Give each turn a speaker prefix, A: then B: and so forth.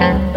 A: Uh -huh.